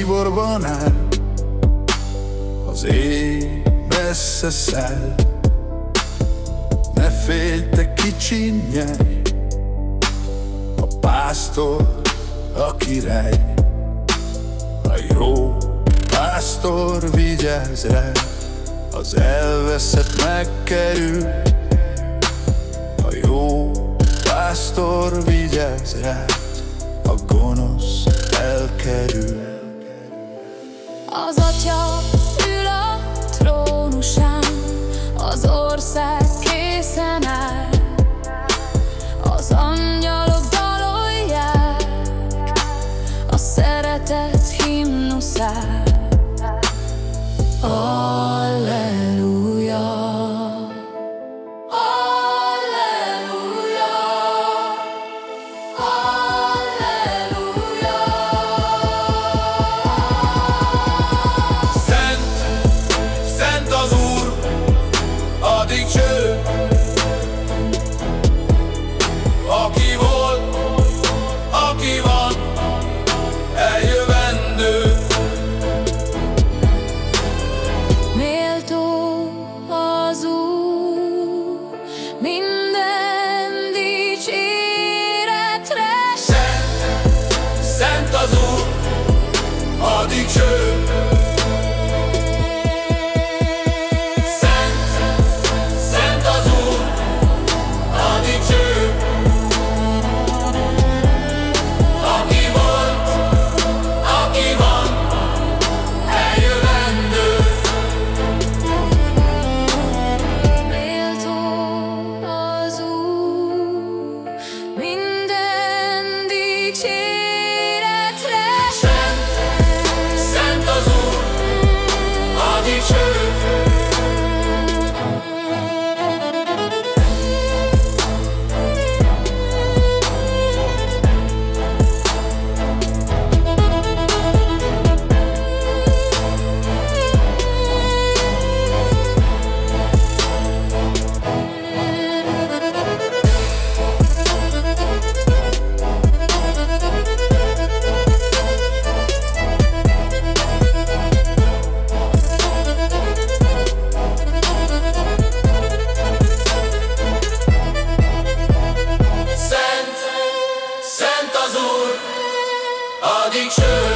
sorban áll. Az ég messze száll. Ne félj, te kicsi nyelj A pásztor, a király A jó pásztor vigyáz rá. Az elveszett megkerül. A jó pásztor vigyáz rá. A gonosz elkerül Az atya dikje Addiction.